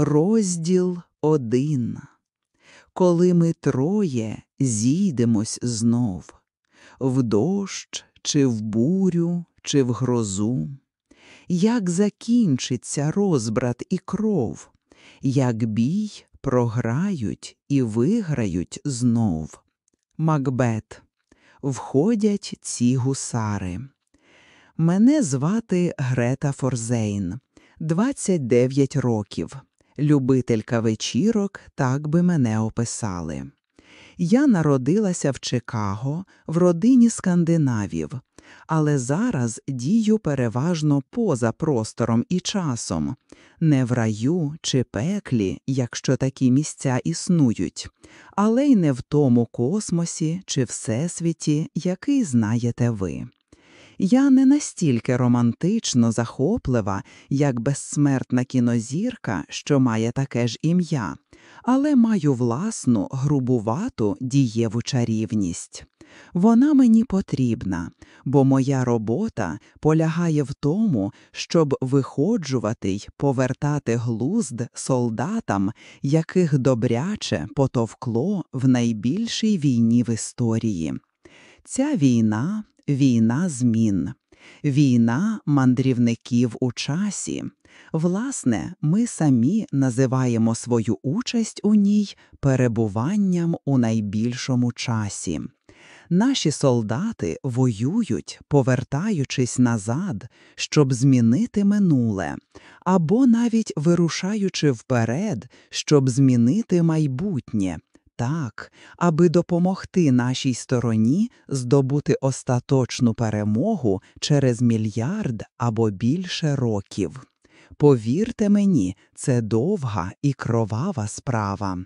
Розділ один. Коли ми троє зійдемось знов, в дощ, чи в бурю, чи в грозу, як закінчиться розбрат і кров, як бій програють і виграють знов. Макбет. Входять ці гусари. Мене звати Грета Форзейн, 29 років любителька вечірок, так би мене описали. Я народилася в Чикаго в родині скандинавів, але зараз дію переважно поза простором і часом, не в раю чи пеклі, якщо такі місця існують, але й не в тому космосі чи всесвіті, який знаєте ви. Я не настільки романтично захоплива, як безсмертна кінозірка, що має таке ж ім'я, але маю власну грубувату дієву чарівність. Вона мені потрібна, бо моя робота полягає в тому, щоб виходжувати й повертати глузд солдатам, яких добряче потовкло в найбільшій війні в історії. Ця війна війна змін, війна мандрівників у часі. Власне, ми самі називаємо свою участь у ній перебуванням у найбільшому часі. Наші солдати воюють, повертаючись назад, щоб змінити минуле, або навіть вирушаючи вперед, щоб змінити майбутнє, так, аби допомогти нашій стороні здобути остаточну перемогу через мільярд або більше років. Повірте мені, це довга і кровава справа.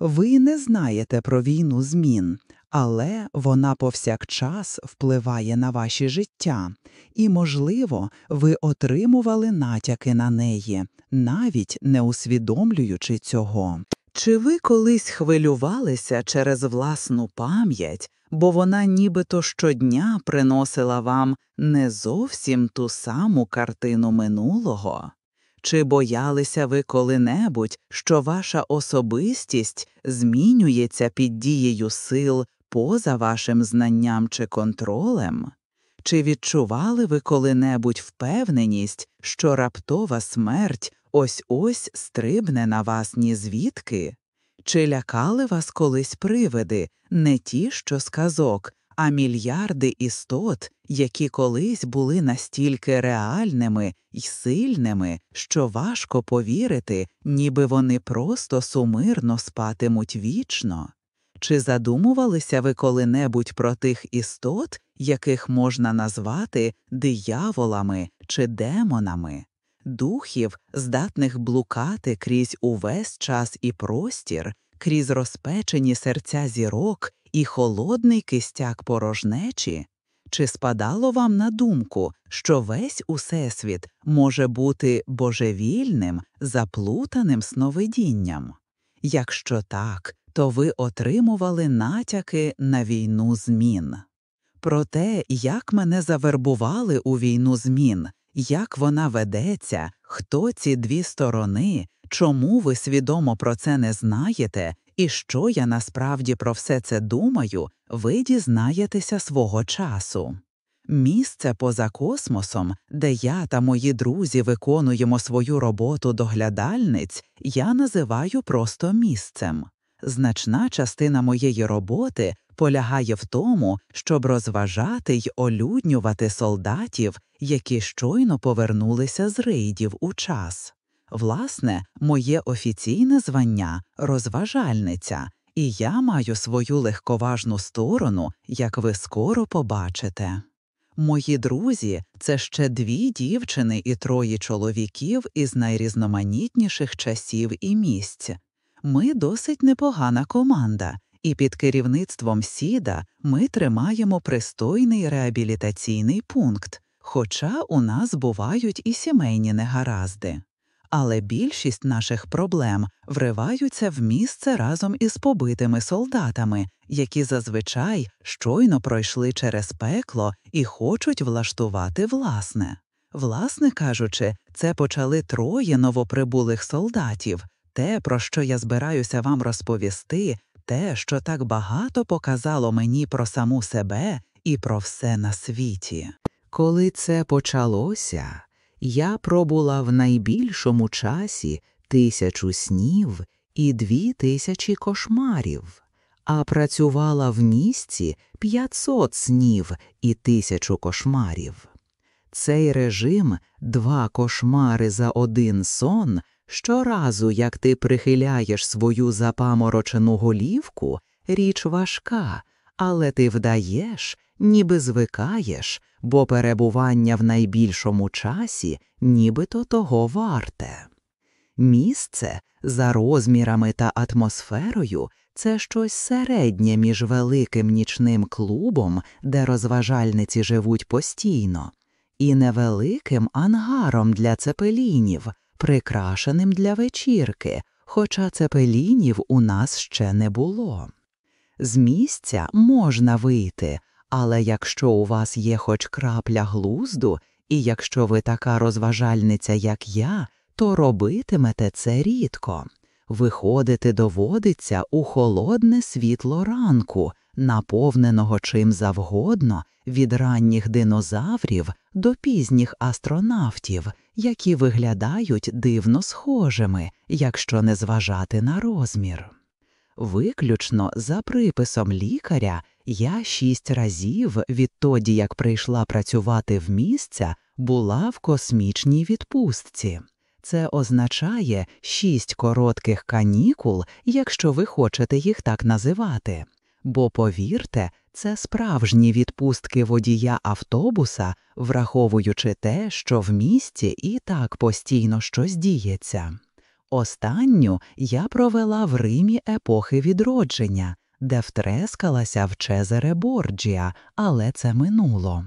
Ви не знаєте про війну змін, але вона повсякчас впливає на ваші життя, і, можливо, ви отримували натяки на неї, навіть не усвідомлюючи цього. Чи ви колись хвилювалися через власну пам'ять, бо вона нібито щодня приносила вам не зовсім ту саму картину минулого? Чи боялися ви коли-небудь, що ваша особистість змінюється під дією сил поза вашим знанням чи контролем? Чи відчували ви коли-небудь впевненість, що раптова смерть ось ось стрибне на вас ні звідки? Чи лякали вас колись привиди, не ті, що з казок, а мільярди істот, які колись були настільки реальними й сильними, що важко повірити, ніби вони просто сумирно спатимуть вічно? Чи задумувалися ви коли-небудь про тих істот, яких можна назвати дияволами чи демонами? Духів, здатних блукати крізь увесь час і простір, крізь розпечені серця зірок і холодний кистяк порожнечі? Чи спадало вам на думку, що весь усесвіт може бути божевільним, заплутаним сновидінням? Якщо так, то ви отримували натяки на війну змін. Про те, як мене завербували у війну змін, як вона ведеться, хто ці дві сторони, чому ви свідомо про це не знаєте, і що я насправді про все це думаю, ви дізнаєтеся свого часу. Місце поза космосом, де я та мої друзі виконуємо свою роботу доглядальниць, я називаю просто місцем. Значна частина моєї роботи полягає в тому, щоб розважати й олюднювати солдатів, які щойно повернулися з рейдів у час. Власне, моє офіційне звання розважальниця, і я маю свою легковажну сторону, як ви скоро побачите. Мої друзі це ще дві дівчини і троє чоловіків із найрізноманітніших часів і місць. Ми досить непогана команда, і під керівництвом сіда ми тримаємо пристойний реабілітаційний пункт, хоча у нас бувають і сімейні негаразди. Але більшість наших проблем вриваються в місце разом із побитими солдатами, які зазвичай щойно пройшли через пекло і хочуть влаштувати власне. Власне кажучи, це почали троє новоприбулих солдатів. Те, про що я збираюся вам розповісти, те, що так багато показало мені про саму себе і про все на світі. Коли це почалося, я пробула в найбільшому часі тисячу снів і дві тисячі кошмарів, а працювала в місці 500 снів і тисячу кошмарів. Цей режим два кошмари за один сон. Щоразу, як ти прихиляєш свою запаморочену голівку, річ важка, але ти вдаєш, ніби звикаєш, бо перебування в найбільшому часі нібито того варте. Місце за розмірами та атмосферою це щось середнє між великим нічним клубом, де розважальниці живуть постійно, і невеликим ангаром для цепелінів, прикрашеним для вечірки, хоча цепелінів у нас ще не було. З місця можна вийти, але якщо у вас є хоч крапля глузду, і якщо ви така розважальниця, як я, то робитимете це рідко. Виходити доводиться у холодне світло ранку, наповненого чим завгодно від ранніх динозаврів до пізніх астронавтів, які виглядають дивно схожими, якщо не зважати на розмір. Виключно за приписом лікаря я шість разів відтоді, як прийшла працювати в місця, була в космічній відпустці. Це означає шість коротких канікул, якщо ви хочете їх так називати. Бо, повірте, це справжні відпустки водія автобуса, враховуючи те, що в місті і так постійно щось діється. Останню я провела в Римі епохи відродження, де втрескалася в Чезере Борджія, але це минуло.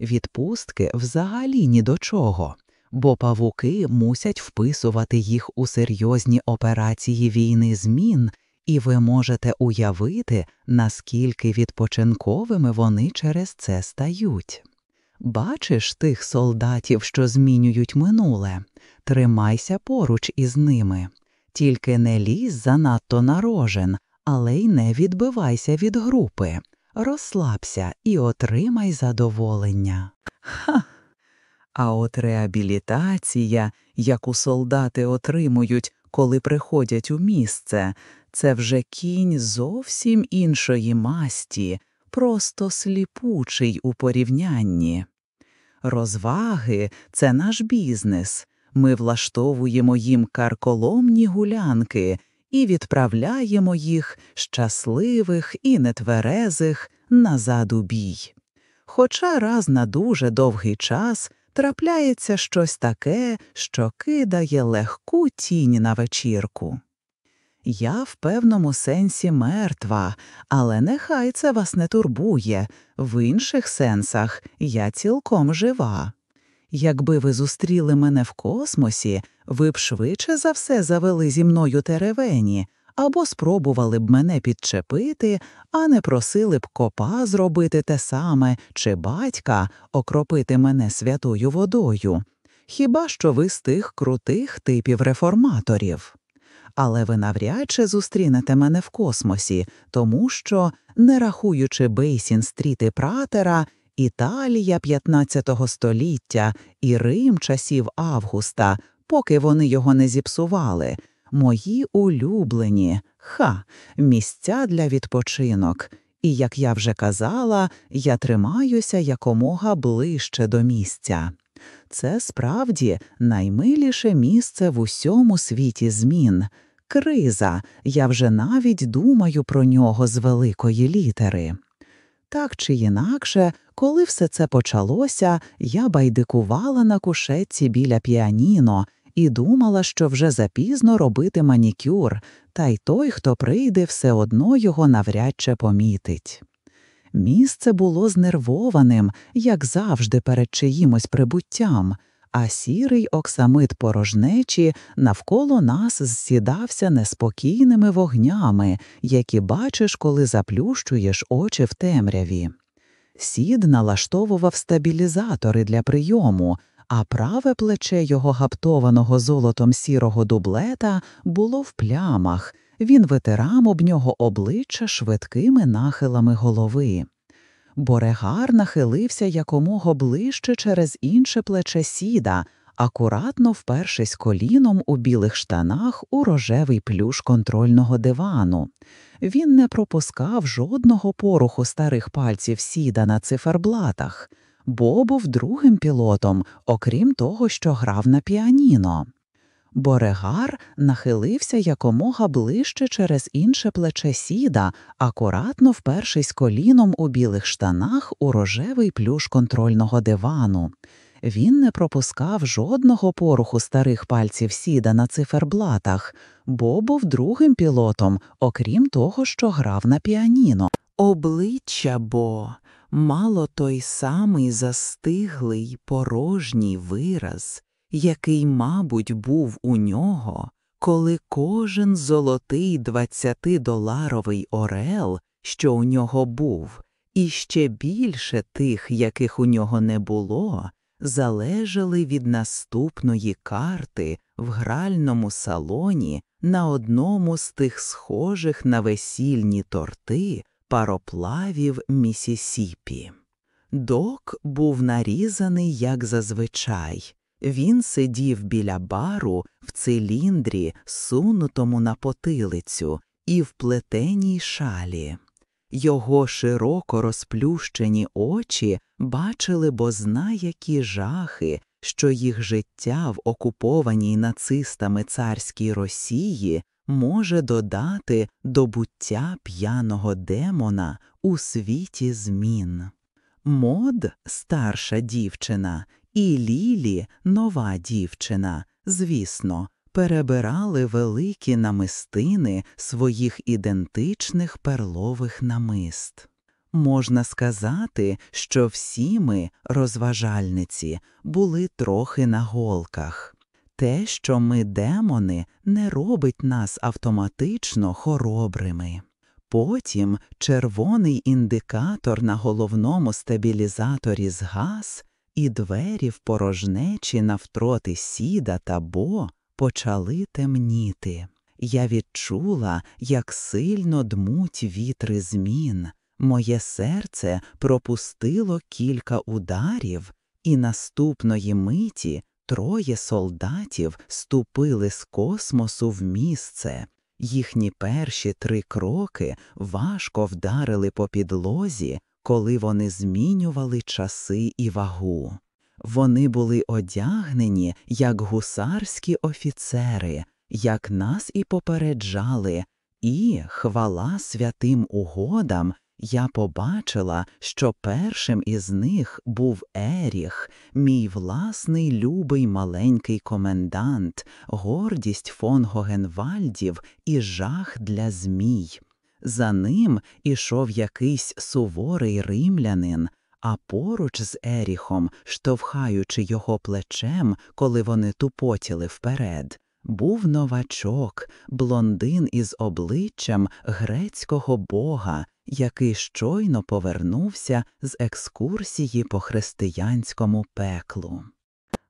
Відпустки взагалі ні до чого, бо павуки мусять вписувати їх у серйозні операції війни змін, і ви можете уявити, наскільки відпочинковими вони через це стають. Бачиш тих солдатів, що змінюють минуле, тримайся поруч із ними, тільки не лізь занадто нарожен, але й не відбивайся від групи, розслабся і отримай задоволення. Ха! А от реабілітація, яку солдати отримують, коли приходять у місце, це вже кінь зовсім іншої масті, просто сліпучий у порівнянні. Розваги це наш бізнес. Ми влаштовуємо їм карколомні гулянки і відправляємо їх щасливих і нетверезих назад у бій. Хоча раз на дуже довгий час трапляється щось таке, що кидає легку тінь на вечірку. Я в певному сенсі мертва, але нехай це вас не турбує, в інших сенсах я цілком жива. Якби ви зустріли мене в космосі, ви б швидше за все завели зі мною теревені або спробували б мене підчепити, а не просили б копа зробити те саме чи батька окропити мене святою водою. Хіба що ви з тих крутих типів реформаторів? Але ви навряд чи зустрінете мене в космосі, тому що, не рахуючи Бейсін стріти пратера, Італія 15 століття і Рим часів Августа, поки вони його не зіпсували, мої улюблені ха, місця для відпочинок. І, як я вже казала, я тримаюся якомога ближче до місця. Це справді наймиліше місце в усьому світі змін. Криза, я вже навіть думаю про нього з великої літери. Так чи інакше, коли все це почалося, я байдикувала на кушетці біля піаніно і думала, що вже запізно робити манікюр, та й той, хто прийде, все одно його навряд чи помітить. Місце було знервованим, як завжди, перед чиїмось прибуттям, а сірий оксамит порожнечі навколо нас зсідався неспокійними вогнями, які бачиш, коли заплющуєш очі в темряві. Сід налаштовував стабілізатори для прийому, а праве плече його гаптованого золотом сірого дублета було в плямах. Він витирав об нього обличчя швидкими нахилами голови. Борегар нахилився якомога ближче через інше плече сіда, акуратно впершись коліном у білих штанах у рожевий плюш контрольного дивану. Він не пропускав жодного поруху старих пальців сіда на циферблатах, бо був другим пілотом, окрім того, що грав на піаніно. Борегар нахилився якомога ближче через інше плече сіда, акуратно впершись коліном у білих штанах у рожевий плюш контрольного дивану. Він не пропускав жодного поруху старих пальців сіда на циферблатах, бо був другим пілотом, окрім того, що грав на піаніно. Обличчя бо мало той самий застиглий порожній вираз, який, мабуть, був у нього, коли кожен золотий двадцятидоларовий орел, що у нього був, і ще більше тих, яких у нього не було, залежали від наступної карти в гральному салоні на одному з тих схожих на весільні торти пароплавів Місісіпі. Док був нарізаний, як зазвичай. Він сидів біля бару в циліндрі, сунутому на потилицю, і в плетеній шалі. Його широко розплющені очі бачили бозна які жахи, що їх життя в окупованій нацистами царській Росії може додати до буття п'яного демона у світі змін. Мод, старша дівчина, і Лілі, нова дівчина, звісно, перебирали великі намистини своїх ідентичних перлових намист. Можна сказати, що всі ми, розважальниці, були трохи на голках. Те, що ми демони, не робить нас автоматично хоробрими. Потім червоний індикатор на головному стабілізаторі згас, і двері в порожнечі навпроти сіда та бо почали темніти. Я відчула, як сильно дмуть вітри змін. Моє серце пропустило кілька ударів, і наступної миті троє солдатів ступили з космосу в місце. Їхні перші три кроки важко вдарили по підлозі, коли вони змінювали часи і вагу. Вони були одягнені як гусарські офіцери, як нас і попереджали, і, хвала святим угодам, я побачила, що першим із них був Еріх, мій власний любий маленький комендант, гордість фон Гогенвальдів і жах для змій. За ним ішов якийсь суворий римлянин, а поруч з Еріхом, штовхаючи його плечем, коли вони тупотіли вперед, був новачок, блондин із обличчям грецького бога, який щойно повернувся з екскурсії по християнському пеклу.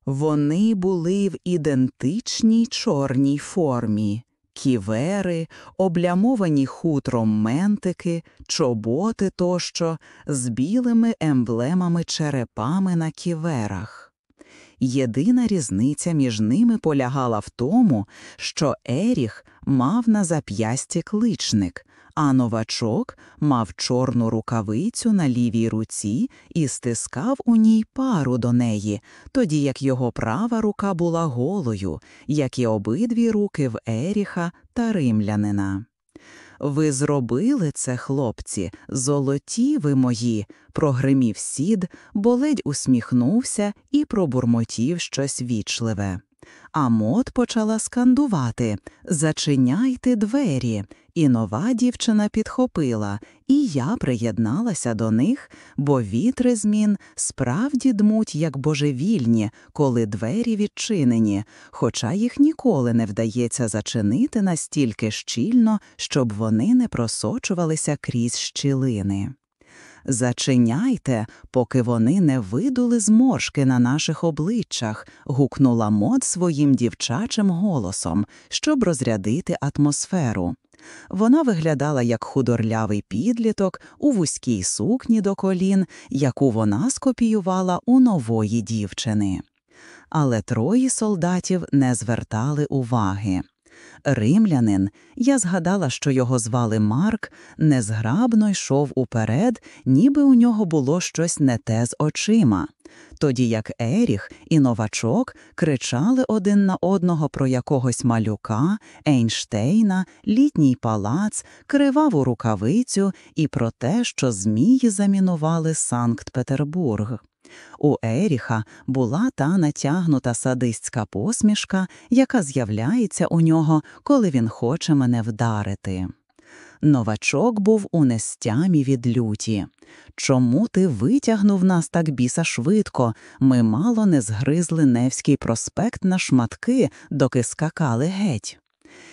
Вони були в ідентичній чорній формі ківери, облямовані хутром ментики, чоботи тощо з білими емблемами черепами на ківерах. Єдина різниця між ними полягала в тому, що Еріх мав на зап'ясті кличник, а новачок мав чорну рукавицю на лівій руці і стискав у ній пару до неї, тоді як його права рука була голою, як і обидві руки в Еріха та римлянина. Ви зробили це, хлопці, золоті ви мої, прогримів сід, бо ледь усміхнувся і пробурмотів щось вічливе. А мод почала скандувати Зачиняйте двері. І нова дівчина підхопила, і я приєдналася до них, бо вітри змін справді дмуть як божевільні, коли двері відчинені, хоча їх ніколи не вдається зачинити настільки щільно, щоб вони не просочувалися крізь щілини. Зачиняйте, поки вони не видули зморшки на наших обличчях, гукнула мод своїм дівчачим голосом, щоб розрядити атмосферу. Вона виглядала як худорлявий підліток у вузькій сукні до колін, яку вона скопіювала у нової дівчини. Але троє солдатів не звертали уваги. Римлянин, я згадала, що його звали Марк, незграбно йшов уперед, ніби у нього було щось не те з очима. Тоді як Еріх і новачок кричали один на одного про якогось малюка, Ейнштейна, літній палац, криваву рукавицю і про те, що змії замінували Санкт Петербург. У Еріха була та натягнута садистська посмішка, яка з'являється у нього, коли він хоче мене вдарити. Новачок був у нестямі від люті. Чому ти витягнув нас так біса швидко? Ми мало не згризли Невський проспект на шматки, доки скакали геть.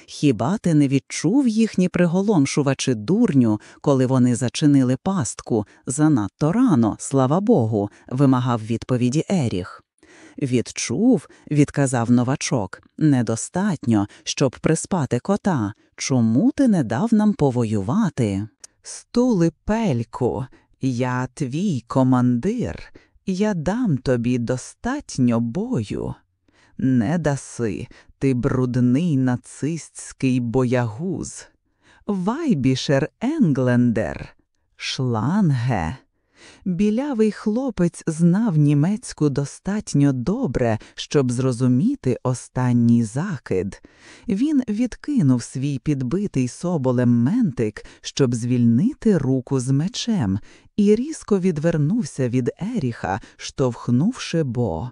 Хіба ти не відчув їхні приголомшувачі дурню, коли вони зачинили пастку занадто рано, слава Богу, вимагав відповіді Еріх. Відчув, відказав новачок, недостатньо, щоб приспати кота. Чому ти не дав нам повоювати? Стули пельку, я твій командир, я дам тобі достатньо бою. Не даси, ти брудний нацистський боягуз. Вайбішер Енглендер, шланге. Білявий хлопець знав німецьку достатньо добре, щоб зрозуміти останній закид. Він відкинув свій підбитий соболем ментик, щоб звільнити руку з мечем, і різко відвернувся від Еріха, штовхнувши бо.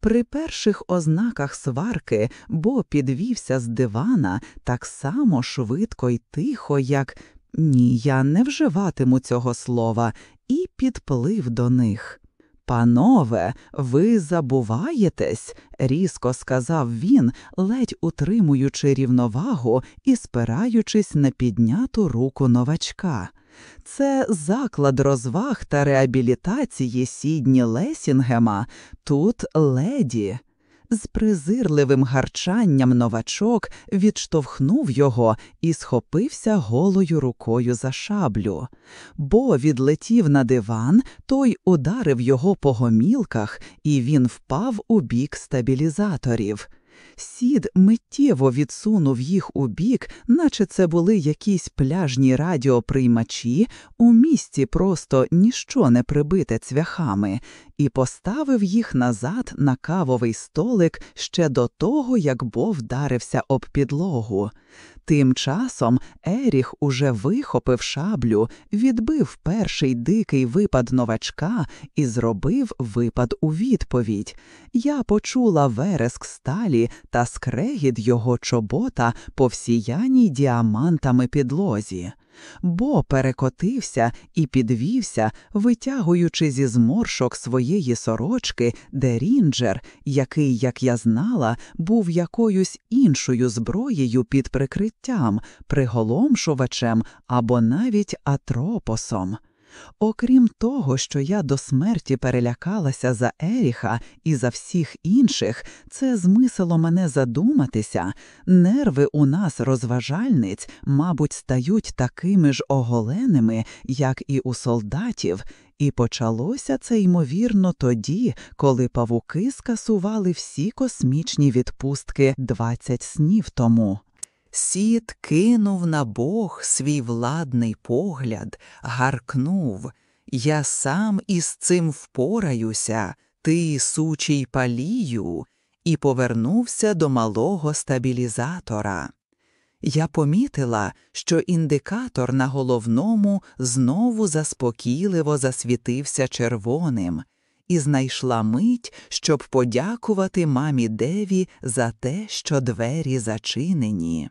При перших ознаках сварки Бо підвівся з дивана так само швидко й тихо, як ні, я не вживатиму цього слова, і підплив до них. Панове, ви забуваєтесь, різко сказав він, ледь утримуючи рівновагу і спираючись на підняту руку новачка. Це заклад розваг та реабілітації Сідні Лесінгема, тут леді. З презирливим гарчанням новачок відштовхнув його і схопився голою рукою за шаблю. Бо відлетів на диван, той ударив його по гомілках, і він впав у бік стабілізаторів. Сід миттєво відсунув їх у бік, наче це були якісь пляжні радіоприймачі, у місті просто ніщо не прибите цвяхами, і поставив їх назад на кавовий столик ще до того, як Бо вдарився об підлогу. Тим часом Еріх уже вихопив шаблю, відбив перший дикий випад новачка і зробив випад у відповідь. Я почула вереск сталі та скрегіт його чобота по всіяній діамантами підлозі. Бо перекотився і підвівся, витягуючи зі зморшок своєї сорочки дерінджер, який, як я знала, був якоюсь іншою зброєю під прикриттям, приголомшувачем або навіть атропосом. Окрім того, що я до смерті перелякалася за Еріха і за всіх інших, це змусило мене задуматися, нерви у нас розважальниць, мабуть, стають такими ж оголеними, як і у солдатів, і почалося це ймовірно тоді, коли павуки скасували всі космічні відпустки 20 снів тому. Сід кинув на Бог свій владний погляд, гаркнув Я сам із цим впораюся, ти, сучий палію, і повернувся до малого стабілізатора. Я помітила, що індикатор на головному знову заспокійливо засвітився червоним, і знайшла мить, щоб подякувати мамі Деві за те, що двері зачинені.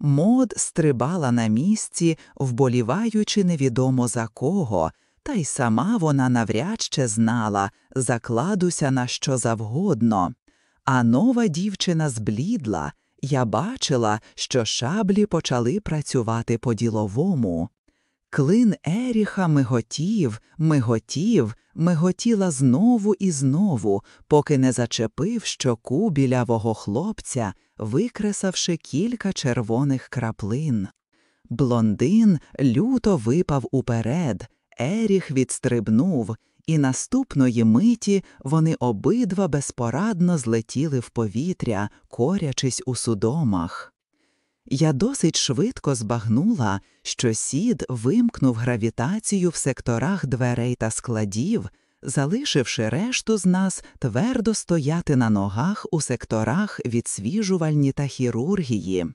Мод стрибала на місці, вболіваючи невідомо за кого, та й сама вона навряд чи знала, закладуся на що завгодно. А нова дівчина зблідла, я бачила, що шаблі почали працювати по діловому. Клин Еріха миготів, миготів, миготіла знову і знову, поки не зачепив щоку білявого хлопця, викресавши кілька червоних краплин. Блондин люто випав уперед, Еріх відстрибнув, і наступної миті вони обидва безпорадно злетіли в повітря, корячись у судомах. Я досить швидко збагнула, що сід вимкнув гравітацію в секторах дверей та складів, залишивши решту з нас твердо стояти на ногах у секторах відсвіжувальні та хірургії.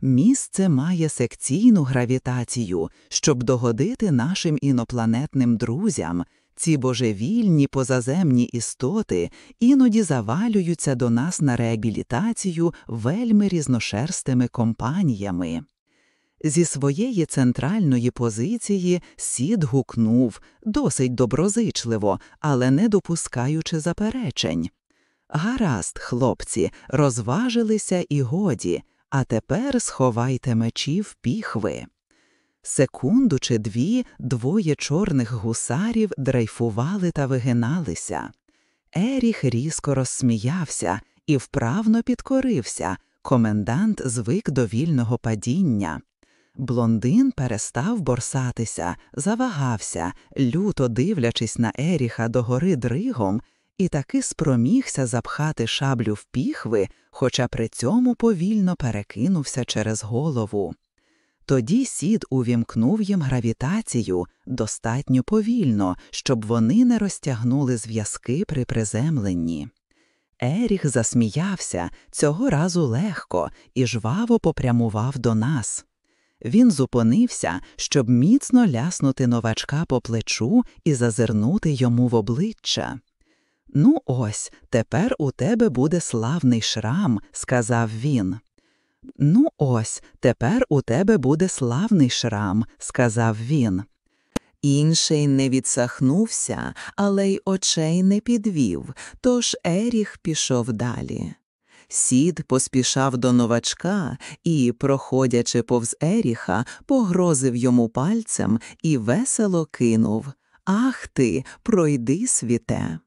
Місце має секційну гравітацію, щоб догодити нашим інопланетним друзям. Ці божевільні позаземні істоти іноді завалюються до нас на реабілітацію вельми різношерстими компаніями. Зі своєї центральної позиції сід гукнув досить доброзичливо, але не допускаючи заперечень. Гаразд, хлопці, розважилися і годі, а тепер сховайте мечі в піхви. Секунду чи дві двоє чорних гусарів дрейфували та вигиналися. Еріх різко розсміявся і вправно підкорився. Комендант звик до вільного падіння. Блондин перестав борсатися, завагався, люто дивлячись на Еріха догори дригом, і таки спромігся запхати шаблю в піхви, хоча при цьому повільно перекинувся через голову. Тоді сід увімкнув їм гравітацію достатньо повільно, щоб вони не розтягнули зв'язки при приземленні. Еріх засміявся цього разу легко і жваво попрямував до нас. Він зупинився, щоб міцно ляснути новачка по плечу і зазирнути йому в обличчя. Ну, ось, тепер у тебе буде славний шрам, сказав він. Ну, ось, тепер у тебе буде славний шрам, сказав він. Інший не відсахнувся, але й очей не підвів, тож Еріх пішов далі. Сід поспішав до новачка і, проходячи повз Еріха, погрозив йому пальцем і весело кинув Ах ти, пройди світе.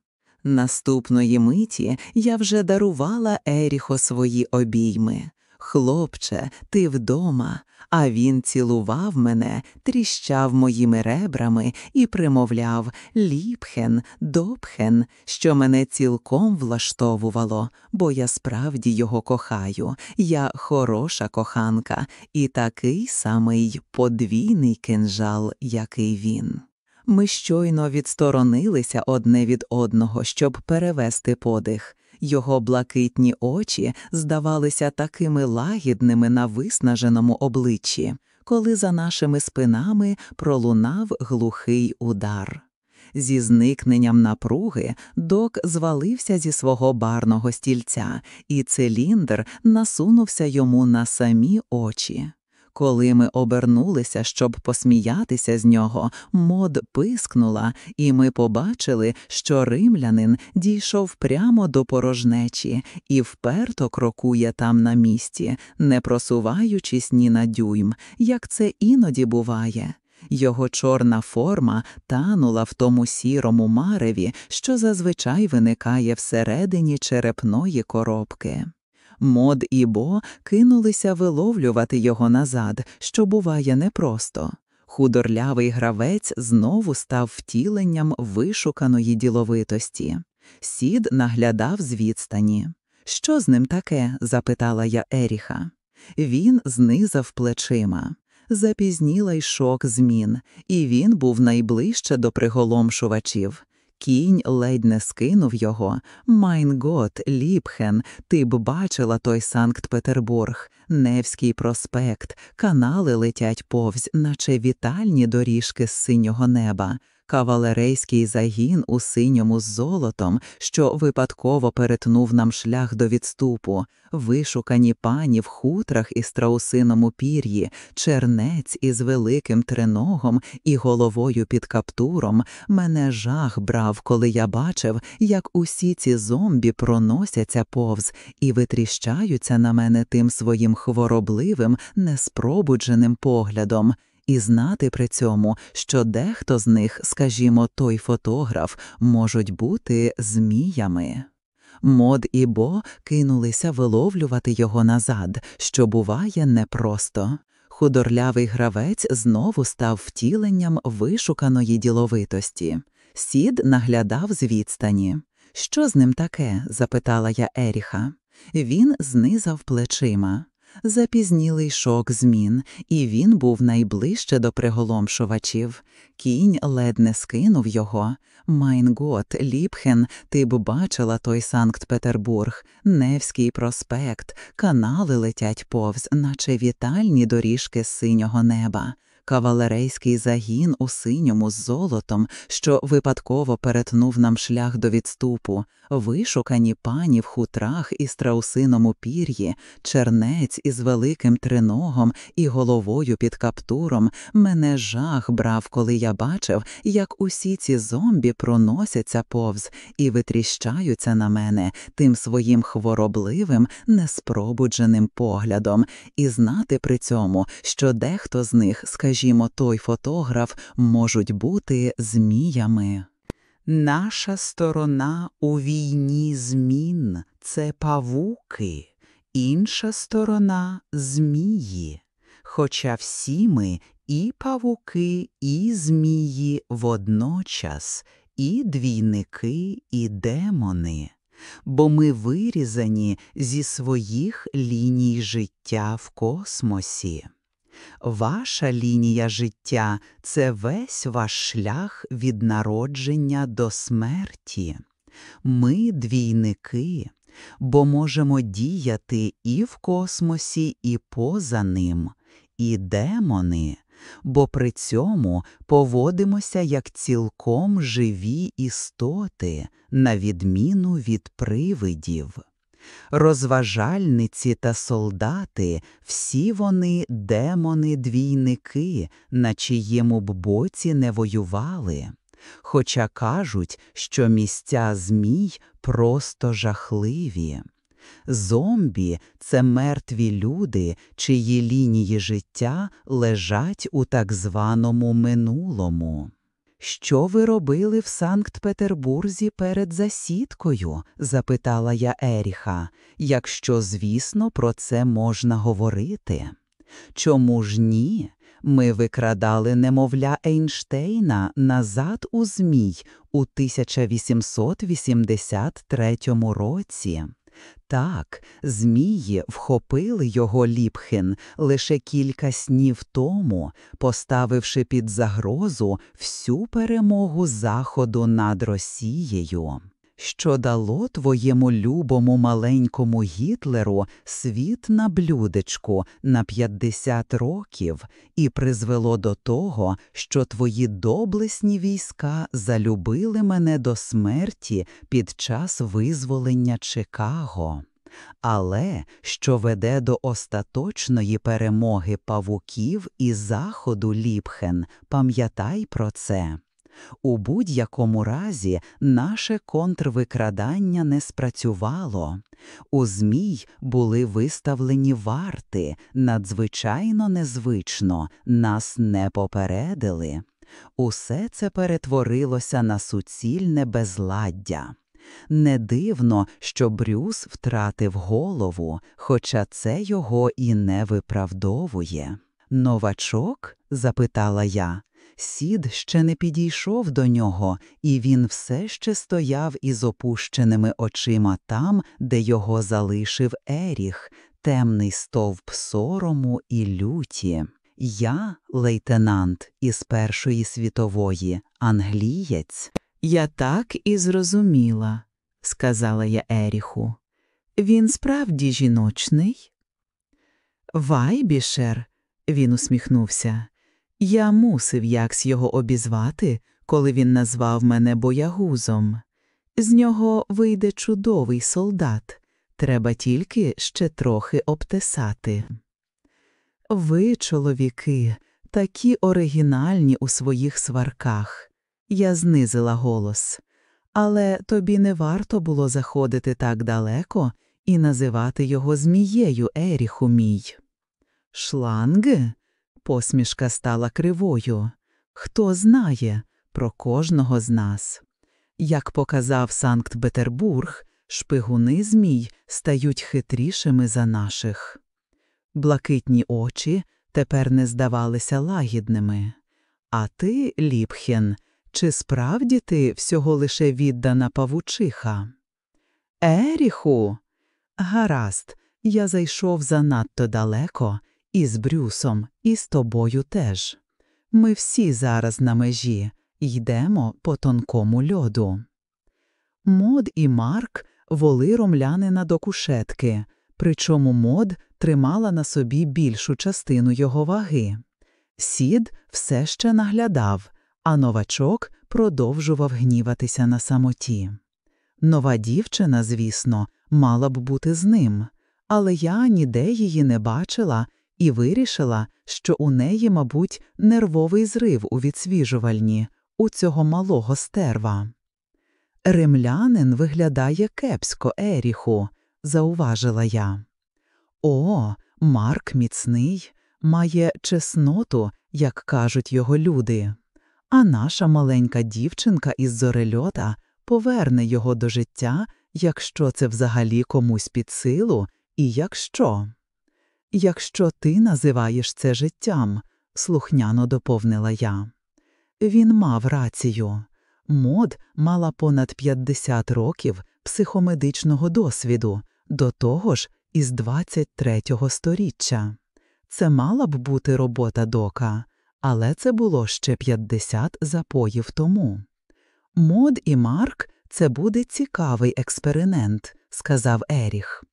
Наступної миті я вже дарувала Еріхо свої обійми. Хлопче, ти вдома, а він цілував мене, тріщав моїми ребрами і примовляв ліпхен, допхен, що мене цілком влаштовувало, бо я справді його кохаю, я хороша коханка, і такий самий подвійний кинжал, який він. Ми щойно відсторонилися одне від одного, щоб перевести подих. Його блакитні очі здавалися такими лагідними на виснаженому обличчі, коли за нашими спинами пролунав глухий удар. Зі зникненням напруги док звалився зі свого барного стільця, і циліндр насунувся йому на самі очі. Коли ми обернулися, щоб посміятися з нього, мод пискнула, і ми побачили, що римлянин дійшов прямо до порожнечі і вперто крокує там на місці, не просуваючись ні на дюйм, як це іноді буває. Його чорна форма танула в тому сірому мареві, що зазвичай виникає всередині черепної коробки. Мод і Бо кинулися виловлювати його назад, що буває непросто. Худорлявий гравець знову став втіленням вишуканої діловитості. Сід наглядав з відстані. Що з ним таке? запитала я Еріха. Він знизав плечима. Запізнілий шок змін, і він був найближче до приголомшувачів. Кінь ледь не скинув його. Mein Gott, Liebchen, ти б бачила той Санкт Петербург, Невський проспект, канали летять повз, наче вітальні доріжки з синього неба кавалерейський загін у синьому з золотом, що випадково перетнув нам шлях до відступу, вишукані пані в хутрах і страусиному пір'ї, чернець із великим треногом і головою під каптуром, мене жах брав, коли я бачив, як усі ці зомбі проносяться повз і витріщаються на мене тим своїм хворобливим, неспробудженим поглядом. І знати при цьому, що дехто з них, скажімо, той фотограф, можуть бути зміями. Мод і Бо кинулися виловлювати його назад, що буває непросто. Худорлявий гравець знову став втіленням вишуканої діловитості. Сід наглядав з відстані. Що з ним таке? запитала я Еріха. Він знизав плечима. Запізнілий шок змін, і він був найближче до приголомшувачів. Кінь ледь не скинув його. Mein Gott, Liebchen, ти б бачила той Санкт Петербург, Невський проспект, канали летять повз, наче вітальні доріжки синього неба кавалерейський загін у синьому з золотом, що випадково перетнув нам шлях до відступу, вишукані пані в хутрах і страусиному пір'ї, чернець із великим триногом і головою під каптуром. Мене жах брав, коли я бачив, як усі ці зомбі проносяться повз і витріщаються на мене тим своїм хворобливим, неспробудженим поглядом, і знати при цьому, що дехто з них, скажімо, той фотограф можуть бути зміями. Наша сторона у війні змін це павуки, інша сторона змії. Хоча всі ми і павуки, і змії водночас, і двійники, і демони, бо ми вирізані зі своїх ліній життя в космосі. Ваша лінія життя це весь ваш шлях від народження до смерті. Ми двійники, бо можемо діяти і в космосі, і поза ним, і демони, бо при цьому поводимося як цілком живі істоти, на відміну від привидів. Розважальниці та солдати, всі вони демони-двійники, на чиєму б боці не воювали, хоча кажуть, що місця змій просто жахливі. Зомбі це мертві люди, чиї лінії життя лежать у так званому минулому. Що ви робили в Санкт Петербурзі перед засідкою? запитала я Еріха, якщо, звісно, про це можна говорити. Чому ж ні? Ми викрадали немовля Ейнштейна назад у Змій у 1883 році. Так, змії вхопили його Ліпхен лише кілька снів тому, поставивши під загрозу всю перемогу Заходу над Росією. Що дало твоєму любому маленькому Гітлеру світ на блюдечку на 50 років і призвело до того, що твої доблесні війська залюбили мене до смерті під час визволення Чикаго. Але що веде до остаточної перемоги павуків і заходу Ліпхен, пам'ятай про це. У будь-якому разі наше контрвикрадання не спрацювало. У Змій були виставлені варти, надзвичайно незвично, нас не попередили. Усе це перетворилося на суцільне безладдя. Не дивно, що Брюс втратив голову, хоча це його і не виправдовує. Новачок? запитала я. Сід ще не підійшов до нього, і він все ще стояв із опущеними очима там, де його залишив Еріх, темний стовп сорому і люті. Я, лейтенант із Першої світової, англієць. Я так і зрозуміла, сказала я Еріху. Він справді жіночний? Вайбішер, він усміхнувся. Я мусив яксь його обізвати, коли він назвав мене боягузом. З нього вийде чудовий солдат, треба тільки ще трохи обтесати. Ви, чоловіки, такі оригінальні у своїх сварках. Я знизила голос, але тобі не варто було заходити так далеко і називати його змією Еріху мій. Шланги? Посмішка стала кривою. Хто знає про кожного з нас. Як показав Санкт-Петербург, шпигуни змій стають хитрішими за наших. Блакитні очі тепер не здавалися лагідними. А ти, Ліпхен, чи справді ти всього лише віддана павучиха? Еріху. Гаразд, я зайшов занадто далеко і з Брюсом, і з тобою теж. Ми всі зараз на межі йдемо по тонкому льоду. Мод і Марк воли ромлянина до кушетки, причому мод тримала на собі більшу частину його ваги. Сід все ще наглядав, а новачок продовжував гніватися на самоті. Нова дівчина, звісно, мала б бути з ним, але я ніде її не бачила і вирішила, що у неї, мабуть, нервовий зрив у відсвіжувальні, у цього малого стерва. Римлянин виглядає кепсько Еріху, зауважила я. О, Марк міцний, має чесноту, як кажуть його люди, а наша маленька дівчинка із зорельота поверне його до життя, якщо це взагалі комусь під силу, і якщо. Якщо ти називаєш це життям, слухняно доповнила я. Він мав рацію. Мод мала понад 50 років психомедичного досвіду, до того ж із 23-го сторіччя. Це мала б бути робота дока, але це було ще 50 запоїв тому. Мод і Марк це буде цікавий експеримент, сказав Еріх.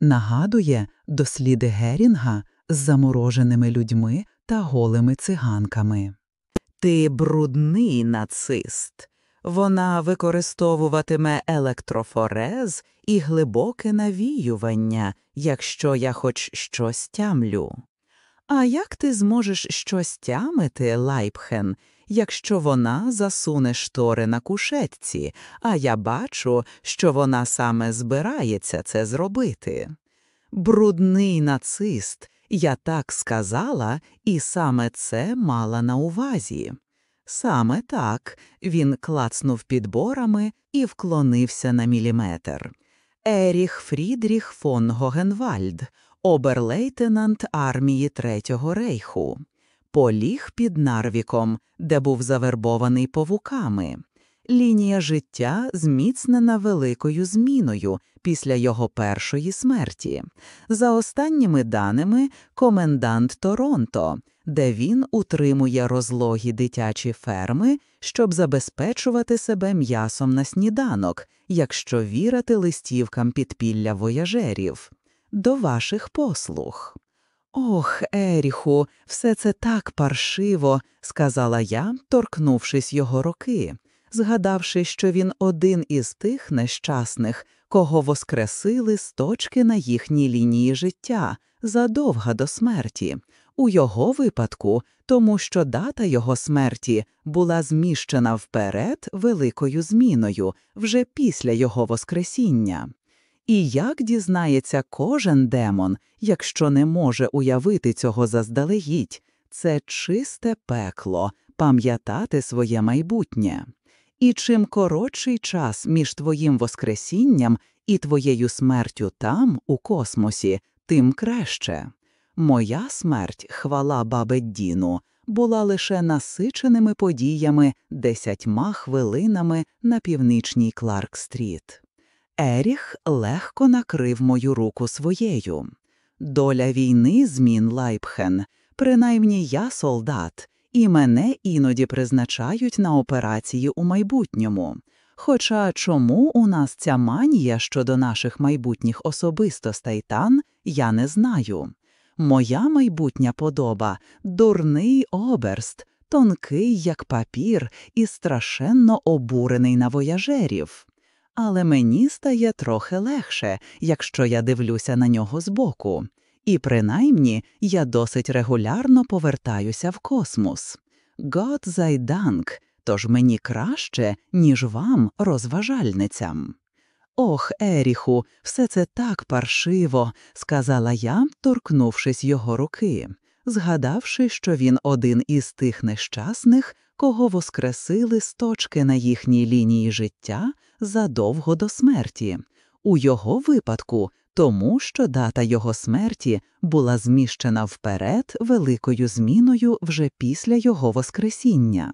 Нагадує досліди Герінга з замороженими людьми та голими циганками. Ти брудний нацист. Вона використовуватиме електрофорез і глибоке навіювання, якщо я хоч щось тямлю. А як ти зможеш щось тямити, Лайпхен, якщо вона засуне штори на кушетці, а я бачу, що вона саме збирається це зробити? Брудний нацист, я так сказала, і саме це мала на увазі. Саме так він клацнув підборами і вклонився на міліметр. Еріх Фрідріх фон Гогенвальд, оберлейтенант армії Третього рейху, поліг під Нарвіком, де був завербований павуками. Лінія життя зміцнена великою зміною після його першої смерті. За останніми даними, комендант Торонто, де він утримує розлогі дитячі ферми, щоб забезпечувати себе м'ясом на сніданок, якщо вірити листівкам підпілля вояжерів. До ваших послуг. Ох, Еріху, все це так паршиво, сказала я, торкнувшись його руки, згадавши, що він один із тих нещасних, кого воскресили з точки на їхній лінії життя задовга до смерті, у його випадку, тому що дата його смерті була зміщена вперед великою зміною вже після його Воскресіння. І як дізнається кожен демон, якщо не може уявити цього заздалегідь, це чисте пекло пам'ятати своє майбутнє. І чим коротший час між твоїм Воскресінням і твоєю смертю там, у космосі, тим краще. Моя смерть, хвала Баб-ед-Діну, була лише насиченими подіями десятьма хвилинами на північній Кларк-стріт. Еріх легко накрив мою руку своєю. Доля війни змін Liebchen, принаймні я солдат, і мене іноді призначають на операції у майбутньому. Хоча чому у нас ця манія щодо наших майбутніх особистостей тан, я не знаю. Моя майбутня подоба дурний оберст, тонкий, як папір, і страшенно обурений на вояжерів. Але мені стає трохи легше, якщо я дивлюся на нього збоку, і принаймні я досить регулярно повертаюся в космос. God зайданк, тож мені краще, ніж вам, розважальницям. Ох, Еріху, все це так паршиво, сказала я, торкнувшись його руки. згадавши, що він один із тих нещасних, кого воскресили з точки на їхній лінії життя задовго до смерті. У його випадку, тому що дата його смерті була зміщена вперед великою зміною вже після його Воскресіння.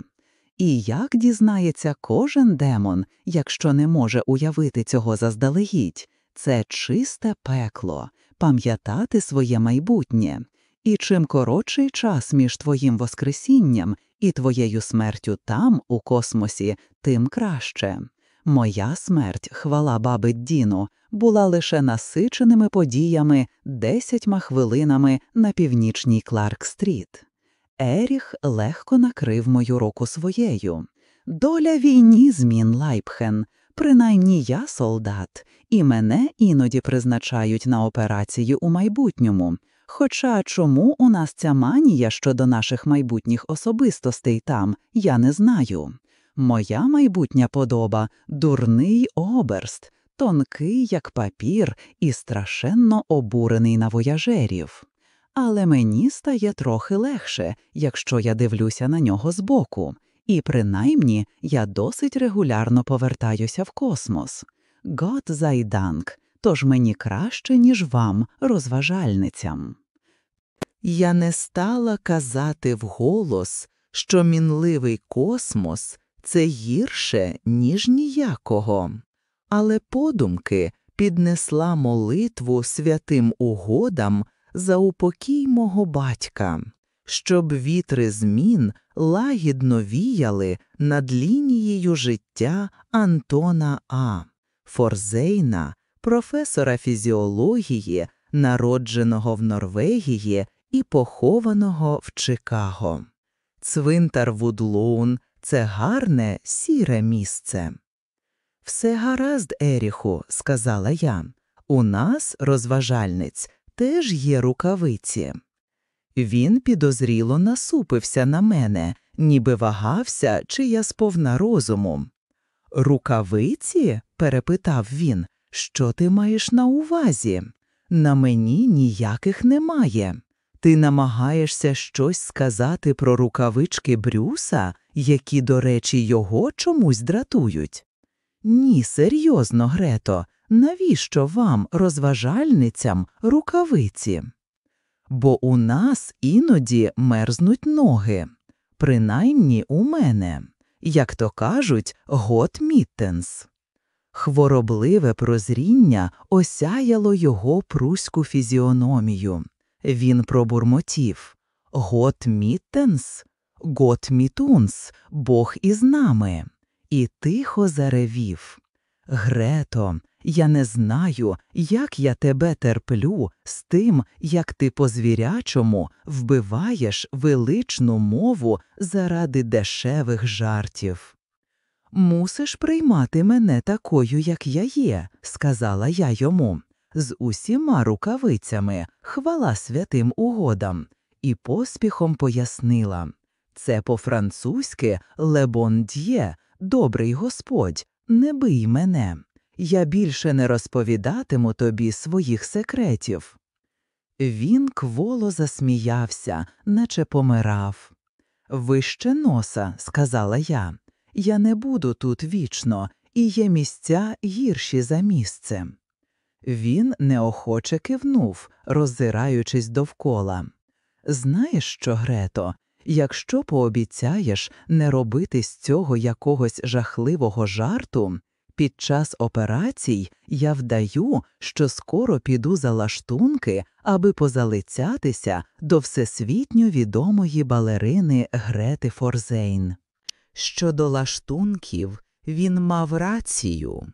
І як дізнається кожен демон, якщо не може уявити цього заздалегідь, це чисте пекло, пам'ятати своє майбутнє, і чим коротший час між твоїм Воскресінням і твоєю смертю там, у космосі, тим краще. Моя смерть, хвала Баб-ед-Діну, була лише насиченими подіями десятьма хвилинами на північній Кларк-стріт. Еріх легко накрив мою руку своєю. Доля війни змін Liebchen, принаймні я солдат, і мене іноді призначають на операції у майбутньому. Хоча чому у нас ця манія щодо наших майбутніх особистостей там, я не знаю. Моя майбутня подоба дурний оберст, тонкий, як папір, і страшенно обурений на вояжерів. Але мені стає трохи легше, якщо я дивлюся на нього збоку, і принаймні я досить регулярно повертаюся в космос. Гот зайданк, тож мені краще, ніж вам, розважальницям. Я не стала казати вголос, що мінливий космос це гірше, ніж ніякого, але подумки піднесла молитву святим угодам за упокій мого батька, щоб вітри змін лагідно віяли над лінією життя Антона А. Форзейна, професора фізіології, народженого в Норвегії і похованого в Чикаго. Цвинтар Вудлоун це гарне сіре місце. Все гаразд, Еріху, сказала я. У нас, розважальниць, теж є рукавиці. Він підозріло насупився на мене, ніби вагався, чи я сповна розуму. Рукавиці? перепитав він. Що ти маєш на увазі? На мені ніяких немає. Ти намагаєшся щось сказати про рукавички Брюса, які, до речі, його чомусь дратують? Ні, серйозно, Грето, навіщо вам, розважальницям, рукавиці? Бо у нас іноді мерзнуть ноги, принаймні у мене, як то кажуть, got mittens. Хворобливе прозріння осяяло його пруську фізіономію. Він пробурмотів Got mittens, Gott mit uns, Бог із нами, і тихо заревів. Грето, я не знаю, як я тебе терплю з тим, як ти по звірячому вбиваєш величну мову заради дешевих жартів. Мусиш приймати мене такою, як я є, сказала я йому, з усіма рукавицями, хвала святим угодам, і поспіхом пояснила це по-французьки лебонд'є, добрий господь, не бий мене. Я більше не розповідатиму тобі своїх секретів. Він кволо засміявся, наче помирав. Вище носа, сказала я, я не буду тут вічно, і є місця гірші за місце. Він неохоче кивнув, роззираючись довкола. Знаєш що, Грето, якщо пообіцяєш не робити з цього якогось жахливого жарту, під час операцій я вдаю, що скоро піду за лаштунки, аби позалицятися до всесвітньо відомої балерини Грети Форзейн. Щодо лаштунків, він мав рацію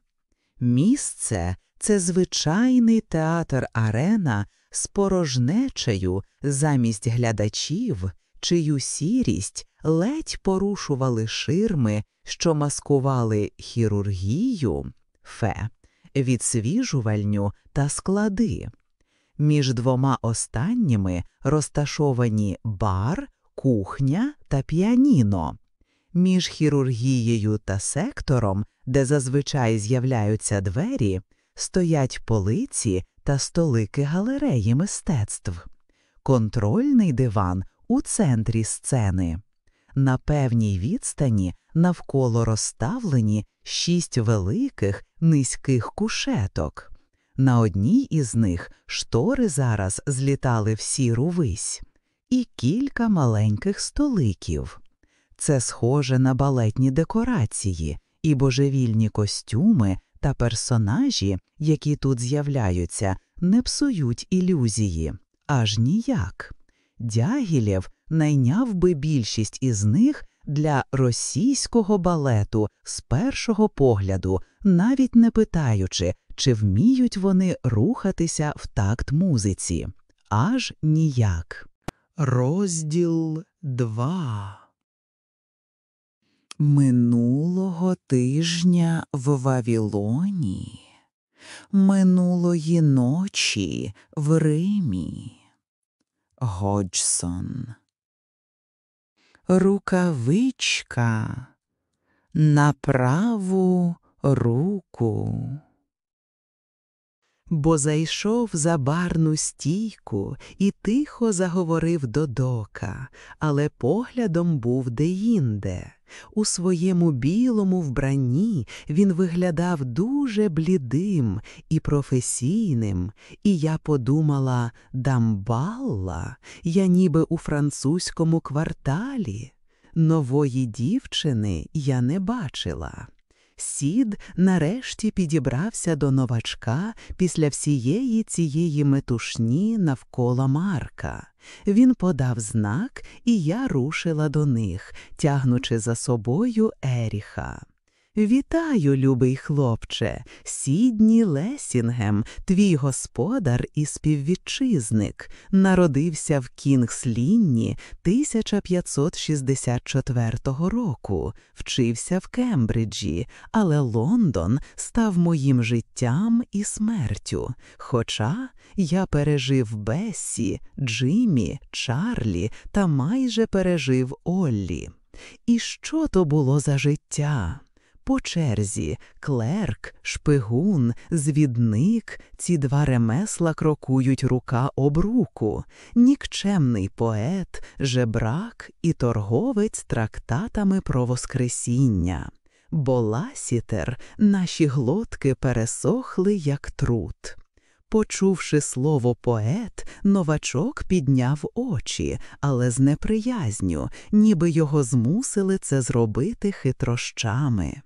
місце це звичайний театр арена з порожнечею замість глядачів, чию сірість ледь порушували ширми, що маскували хірургію, фе, відсвіжувальню та склади. Між двома останніми розташовані бар, кухня та піаніно. Між хірургією та сектором, де зазвичай з'являються двері, стоять полиці та столики галереї мистецтв. контрольний диван у центрі сцени. На певній відстані навколо розставлені шість великих низьких кушеток. На одній із них штори зараз злітали в сіру вись, і кілька маленьких столиків. Це схоже на балетні декорації і божевільні костюми та персонажі, які тут з'являються, не псують ілюзії, аж ніяк. Дягілєв найняв би більшість із них для російського балету з першого погляду, навіть не питаючи, чи вміють вони рухатися в такт музиці. Аж ніяк. Розділ 2 Минулого тижня в Вавілоні, минулої ночі в Римі. Годжсон. Рукавичка на праву руку. Бо зайшов за барну стійку і тихо заговорив до дока, але поглядом був деінде. У своєму білому вбранні він виглядав дуже блідим і професійним, і я подумала дамбалла, я ніби у французькому кварталі. Нової дівчини я не бачила. Сід нарешті підібрався до новачка після всієї цієї метушні навколо Марка. Він подав знак, і я рушила до них, тягнучи за собою Еріха. Вітаю, любий хлопче, Сідні Лесінгем, твій господар і співвітчизник, народився в Кінгслінні 1564 року, вчився в Кембриджі, але Лондон став моїм життям і смертю. Хоча я пережив Бессі, Джиммі, Чарлі та майже пережив Оллі. І що то було за життя? По черзі клерк, шпигун, звідник, ці два ремесла крокують рука об руку, нікчемний поет, жебрак і торговець трактатами про Воскресіння. Бо Ласітер наші глотки пересохли, як труд. Почувши слово поет, новачок підняв очі, але з неприязню, ніби його змусили це зробити хитрощами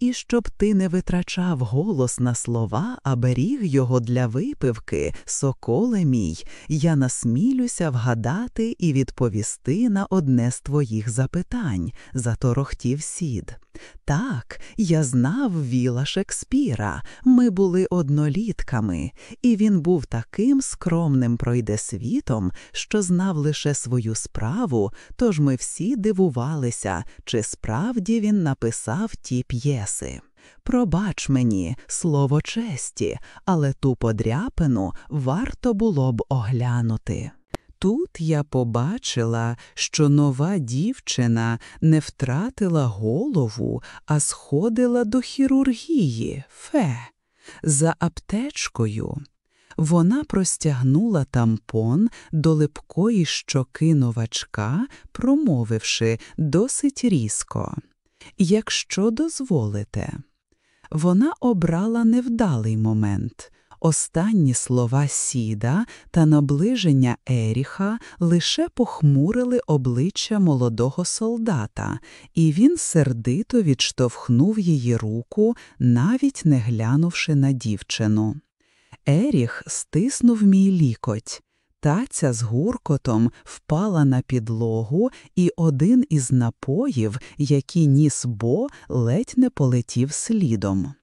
і щоб ти не витрачав голос на слова, а беріг його для випивки, соколе мій, я насмілюся вгадати і відповісти на одне з твоїх запитань, заторохтів сід. Так, я знав віла Шекспіра, ми були однолітками, і він був таким скромним пройдесвітом, що знав лише свою справу, тож ми всі дивувалися, чи справді він написав ті п'єси. Пробач мені, слово честі, але ту подряпину варто було б оглянути. Тут я побачила, що нова дівчина не втратила голову, а сходила до хірургії фе, за аптечкою. Вона простягнула тампон до липкої щоки новачка, промовивши досить різко. Якщо дозволите, вона обрала невдалий момент. Останні слова сіда та наближення Еріха лише похмурили обличчя молодого солдата, і він сердито відштовхнув її руку, навіть не глянувши на дівчину. Еріх стиснув мій лікоть. Таця з гуркотом впала на підлогу, і один із напоїв, які ніс бо, ледь не полетів слідом.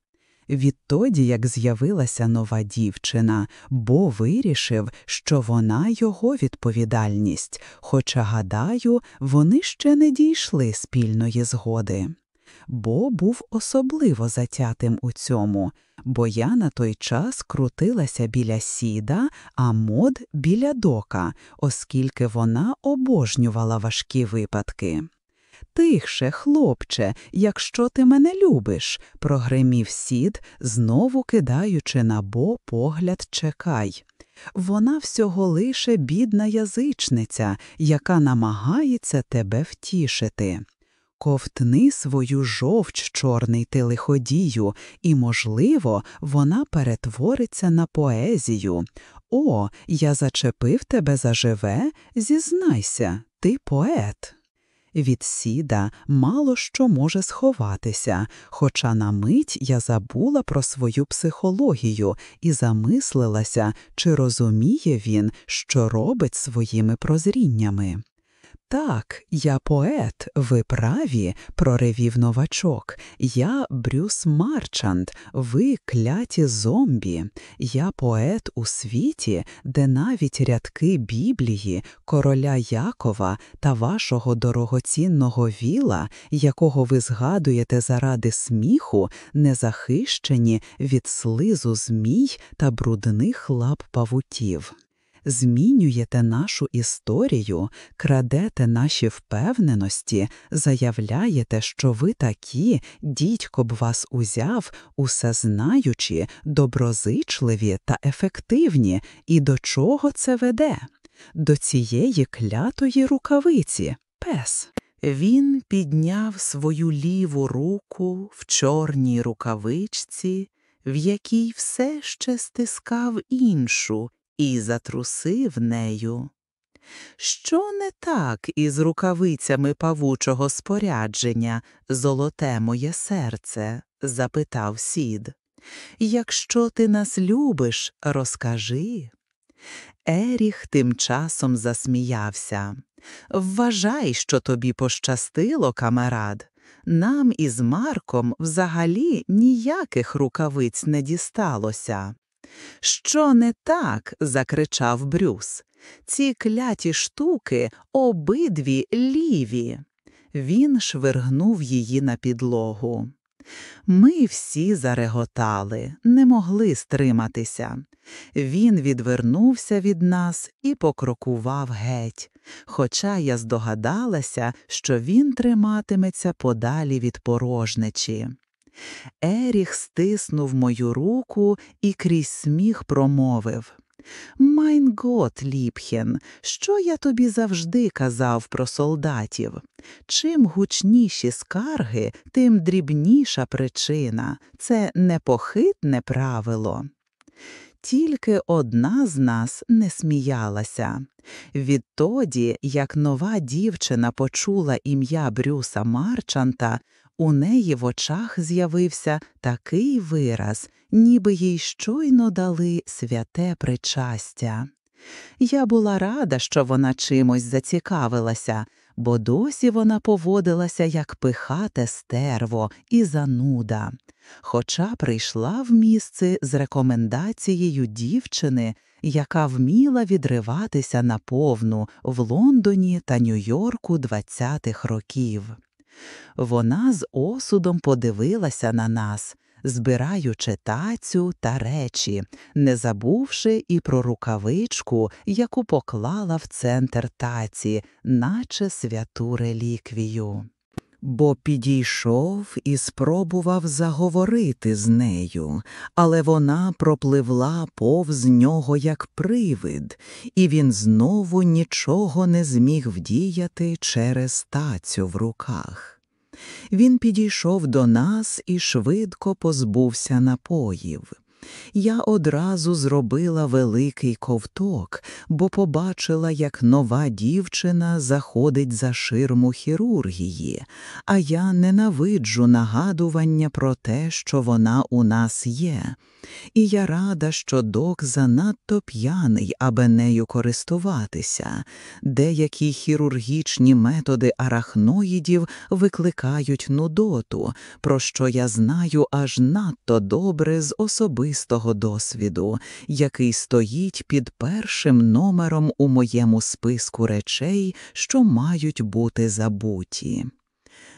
Відтоді, як з'явилася нова дівчина, Бо вирішив, що вона його відповідальність, хоча, гадаю, вони ще не дійшли спільної згоди. Бо був особливо затятим у цьому, бо я на той час крутилася біля сіда, а мод біля дока, оскільки вона обожнювала важкі випадки. Тихше, хлопче, якщо ти мене любиш, прогримів сід, знову кидаючи на бо погляд чекай. Вона всього лише бідна язичниця, яка намагається тебе втішити. Ковтни свою жовч, чорний ти лиходію, і, можливо, вона перетвориться на поезію. О, я зачепив тебе заживе, зізнайся, ти поет. Від сіда мало що може сховатися, хоча на мить я забула про свою психологію і замислилася, чи розуміє він, що робить своїми прозріннями. Так, я поет, ви праві, проривів новачок. Я Брюс Марчант, ви кляті зомбі. Я поет у світі, де навіть рядки Біблії, короля Якова та вашого дорогоцінного віла, якого ви згадуєте заради сміху, не захищені від слизу змій та брудних лап павутів змінюєте нашу історію, крадете наші впевненості, заявляєте, що ви такі, дідько б вас узяв, усе знаючи, доброзичливі та ефективні, і до чого це веде? До цієї клятої рукавиці, пес. Він підняв свою ліву руку в чорній рукавичці, в якій все ще стискав іншу, і затрусив нею. Що не так із рукавицями павучого спорядження, золоте моє серце? запитав сід. Якщо ти нас любиш, розкажи. Еріх тим часом засміявся. Вважай, що тобі пощастило, камарад. Нам із Марком взагалі ніяких рукавиць не дісталося. Що не так? закричав Брюс. Ці кляті штуки обидві ліві. Він швиргнув її на підлогу. Ми всі зареготали, не могли стриматися. Він відвернувся від нас і покрокував геть, хоча я здогадалася, що він триматиметься подалі від порожнечі. Еріх стиснув мою руку і крізь сміх промовив Mein Gott, Liebchen, що я тобі завжди казав про солдатів? Чим гучніші скарги, тим дрібніша причина це непохитне правило. Тільки одна з нас не сміялася. Відтоді, як нова дівчина почула ім'я Брюса Марчанта, у неї в очах з'явився такий вираз, ніби їй щойно дали святе причастя. Я була рада, що вона чимось зацікавилася, бо досі вона поводилася як пихате стерво і зануда, хоча прийшла в місце з рекомендацією дівчини, яка вміла відриватися наповну в Лондоні та Нью-Йорку 20-х років. Вона з осудом подивилася на нас, збираючи тацю та речі, не забувши і про рукавичку, яку поклала в центр таці, наче святу реліквію. Бо підійшов і спробував заговорити з нею, але вона пропливла повз нього як привид, і він знову нічого не зміг вдіяти через тацю в руках. Він підійшов до нас і швидко позбувся напоїв. Я одразу зробила великий ковток, бо побачила, як нова дівчина заходить за ширму хірургії, а я ненавиджу нагадування про те, що вона у нас є. І я рада, що док занадто п'яний, аби нею користуватися. Деякі хірургічні методи арахноїдів викликають нудоту, про що я знаю аж надто добре з особистого досвіду, який стоїть під першим номером у моєму списку речей, що мають бути забуті.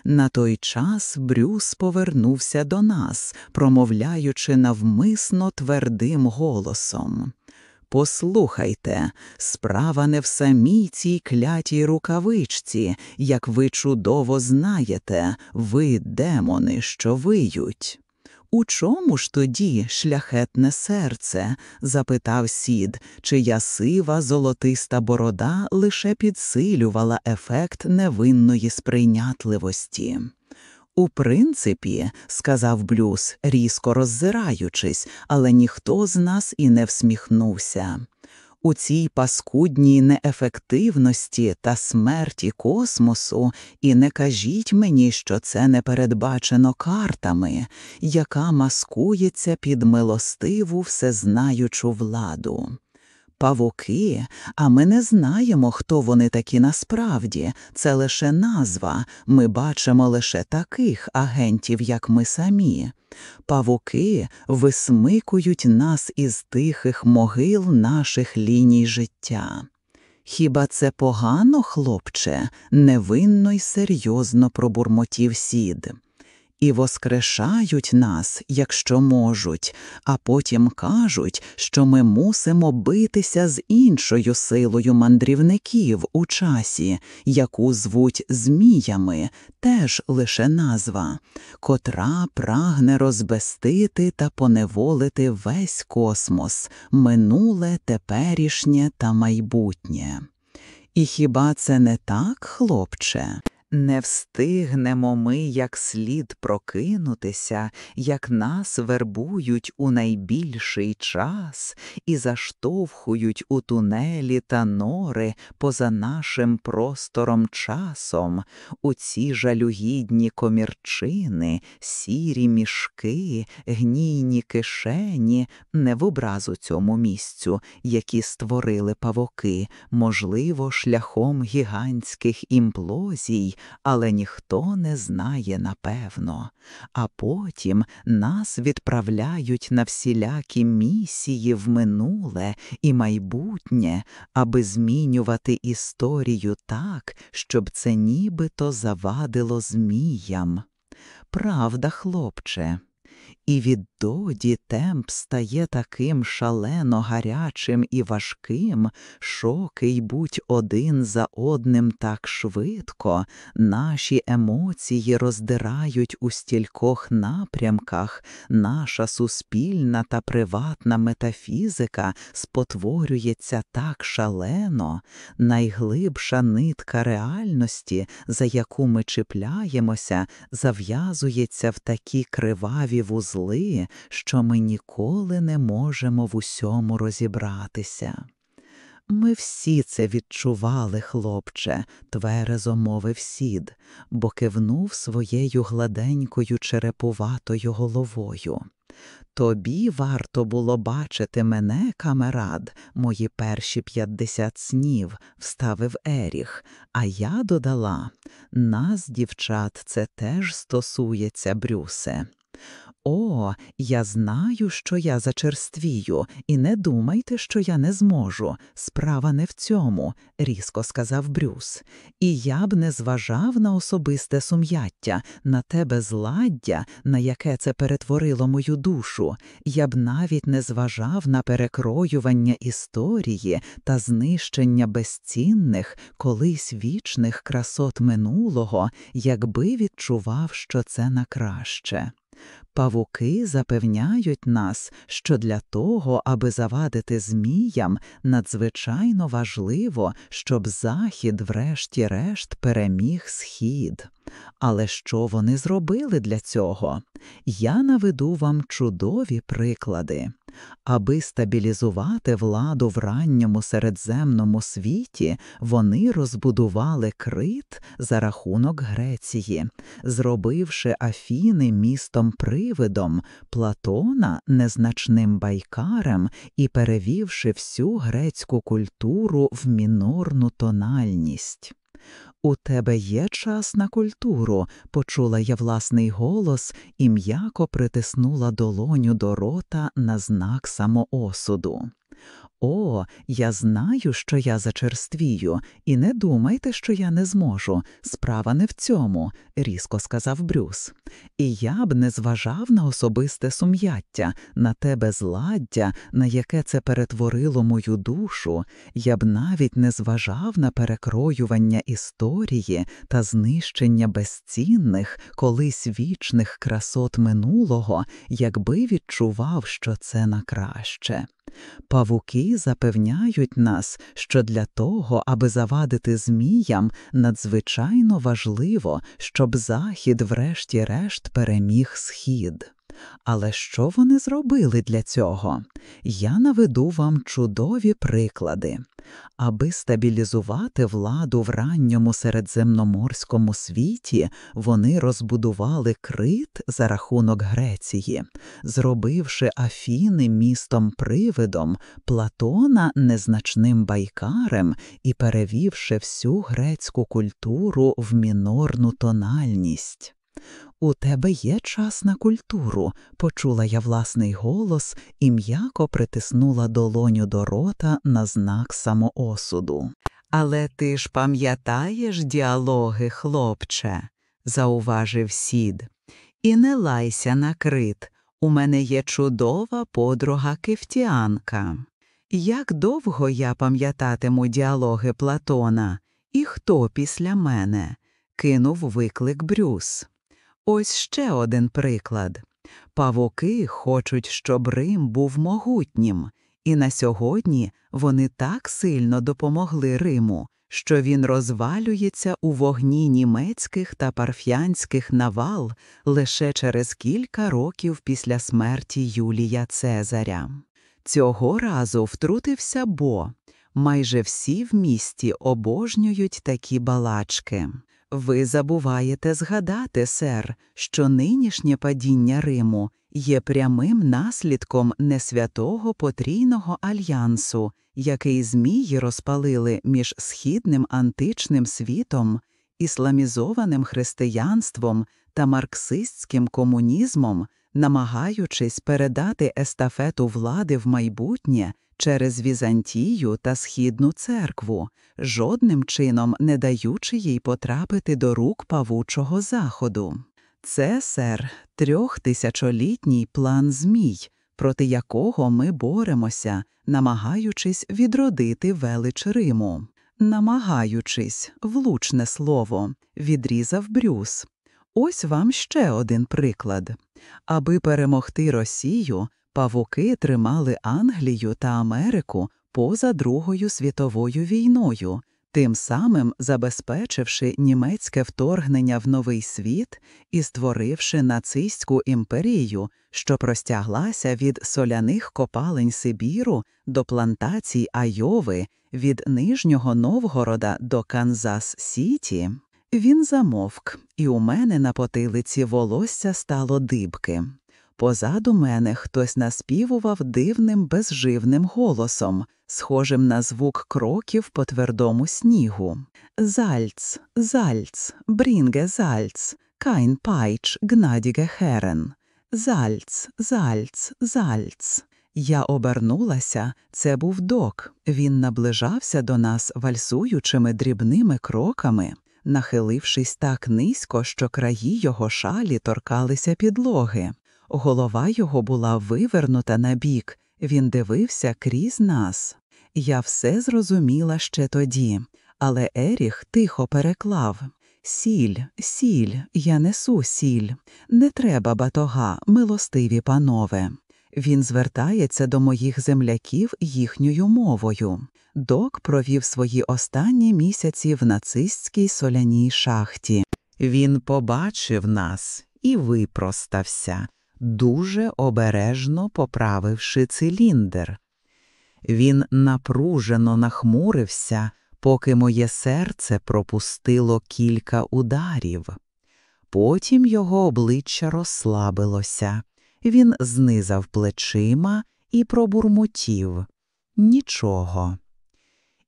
На той час Брюс повернувся до нас, промовляючи навмисно твердим голосом. Послухайте, справа не в самій цій клятій рукавичці, як ви чудово знаєте, ви демони, що виють. У чому ж тоді шляхетне серце? запитав сід, чия сива золотиста борода лише підсилювала ефект невинної сприйнятливості. У принципі, сказав Блюз, різко роззираючись, але ніхто з нас і не всміхнувся. У цій паскудній неефективності та смерті космосу, і не кажіть мені, що це не передбачено картами, яка маскується під милостиву всезнаючу владу павуки, а ми не знаємо, хто вони такі насправді. Це лише назва, ми бачимо лише таких агентів, як ми самі. Павуки висмикують нас із тихих могил наших ліній життя. Хіба це погано, хлопче? невинно й серйозно пробурмотів сід і воскрешають нас, якщо можуть, а потім кажуть, що ми мусимо битися з іншою силою мандрівників у часі, яку звуть зміями, теж лише назва, котра прагне розбестити та поневолити весь космос, минуле, теперішнє та майбутнє. І хіба це не так, хлопче? Не встигнемо ми як слід прокинутися, як нас вербують у найбільший час і заштовхують у тунелі та нори поза нашим простором часом, у ці жалюгідні комірчини, сірі мішки, гнійні кишені, не в образу цьому місцю, які створили павоки, можливо, шляхом гігантських імплозій але ніхто не знає напевно, а потім нас відправляють на всілякі місії в минуле і майбутнє, аби змінювати історію так, щоб це нібито завадило зміям. Правда, хлопче. І відтоді темп стає таким шалено гарячим і важким, шоки й будь один за одним так швидко, наші емоції роздирають у стількох напрямках, наша суспільна та приватна метафізика спотворюється так шалено, найглибша нитка реальності, за яку ми чіпляємося, зав'язується в такі криваві вузли зли, що ми ніколи не можемо в усьому розібратися. Ми всі це відчували, хлопче, тверезо мовив сід, бо кивнув своєю гладенькою черепуватою головою. Тобі варто було бачити мене, камерад, мої перші п'ятдесят снів, вставив Еріх, а я додала нас, дівчат, це теж стосується, Брюсе. О, я знаю, що я зачерствію, і не думайте, що я не зможу. Справа не в цьому, різко сказав Брюс. І я б не зважав на особисте сум'яття, на тебе зладдя, на яке це перетворило мою душу. Я б навіть не зважав на перекроювання історії та знищення безцінних, колись вічних красот минулого, якби відчував, що це на краще. Павуки запевняють нас, що для того, аби завадити зміям, надзвичайно важливо, щоб захід, врешті-решт, переміг схід. Але що вони зробили для цього? Я наведу вам чудові приклади. Аби стабілізувати владу в ранньому середземному світі, вони розбудували крит за рахунок Греції, зробивши Афіни містом привидом, Платона незначним байкарем і перевівши всю грецьку культуру в мінорну тональність. У тебе є час на культуру, почула я власний голос і м'яко притиснула долоню до рота на знак самоосуду. О, я знаю, що я зачерствію, і не думайте, що я не зможу. Справа не в цьому, різко сказав Брюс. І я б не зважав на особисте сум'яття, на те безладдя, на яке це перетворило мою душу. Я б навіть не зважав на перекроювання історії та знищення безцінних, колись вічних красот минулого, якби відчував, що це на краще. Павуки запевняють нас, що для того, аби завадити зміям, надзвичайно важливо, щоб захід, врешті-решт, переміг схід. Але що вони зробили для цього? Я наведу вам чудові приклади. Аби стабілізувати владу в ранньому середземноморському світі, вони розбудували крит за рахунок Греції, зробивши Афіни містом привидом, Платона незначним байкарем і перевівши всю грецьку культуру в мінорну тональність. У тебе є час на культуру, почула я власний голос і м'яко притиснула долоню до рота на знак самоосуду. Але ти ж пам'ятаєш діалоги, хлопче, зауважив сід. І не лайся на крит. У мене є чудова подруга кефтіанка. Як довго я пам'ятатиму діалоги Платона, і хто після мене? кинув виклик Брюс. Ось ще один приклад. Павуки хочуть, щоб Рим був могутнім, і на сьогодні вони так сильно допомогли Риму, що він розвалюється у вогні німецьких та парфянських навал лише через кілька років після смерті Юлія Цезаря. Цього разу втрутився Бо. Майже всі в місті обожнюють такі балачки. Ви забуваєте згадати, сер, що нинішнє падіння Риму є прямим наслідком несвятого потрійного альянсу, який змії розпалили між східним античним світом, ісламізованим християнством та марксистським комунізмом, намагаючись передати естафету влади в майбутнє через Візантію та Східну церкву, жодним чином не даючи їй потрапити до рук павучого заходу. Це, сер, трьохтисячолітній план змій, проти якого ми боремося, намагаючись відродити велич Риму. Намагаючись, влучне слово, відрізав Брюс. Ось вам ще один приклад. Аби перемогти Росію, Павуки тримали Англію та Америку поза Другою світовою війною, тим самим забезпечивши німецьке вторгнення в новий світ і створивши нацистську імперію, що простяглася від соляних копалень Сибіру до плантацій Айови, від Нижнього Новгорода до Канзас Сіті. Він замовк, і у мене на потилиці волосся стало дибки. Позаду мене хтось наспівував дивним безживним голосом, схожим на звук кроків по твердому снігу. Зальц, зальц, брінге зальц, кайн пайч, гнадіге херен. Зальц, зальц, зальц. Я обернулася, це був док. Він наближався до нас вальсуючими дрібними кроками, нахилившись так низько, що краї його шалі торкалися підлоги. Голова його була вивернута на бік, він дивився крізь нас. Я все зрозуміла ще тоді, але Еріх тихо переклав Сіль, сіль, я несу сіль, не треба батога, милостиві панове. Він звертається до моїх земляків їхньою мовою. Док провів свої останні місяці в нацистській соляній шахті. Він побачив нас і випростався дуже обережно поправивши циліндр. Він напружено нахмурився, поки моє серце пропустило кілька ударів. Потім його обличчя розслабилося, він знизав плечима і пробурмотів нічого.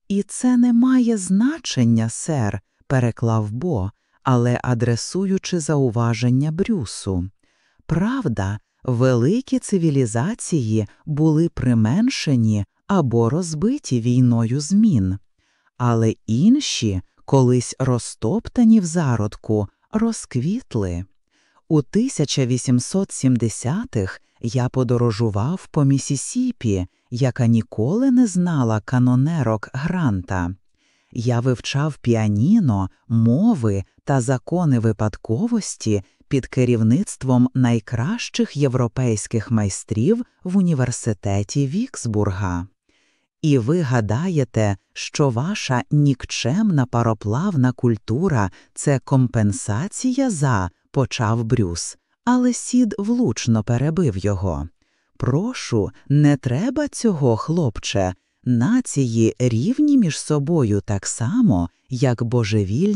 І це не має значення, сер, переклав Бо, але адресуючи зауваження Брюсу. Правда, великі цивілізації були применшені, або розбиті війною змін. Але інші, колись розтоптані в зародку, розквітли. У 1870-х я подорожував по Місісіпі, яка ніколи не знала канонерок Гранта. Я вивчав піаніно, мови та закони випадковості під керівництвом найкращих європейських майстрів в університеті Віксбурга. І ви гадаєте, що ваша нікчемна пароплавна культура це компенсація за, почав Брюс, але сід влучно перебив його. Прошу, не треба цього, хлопче. Нації рівні між собою так само, як божевільні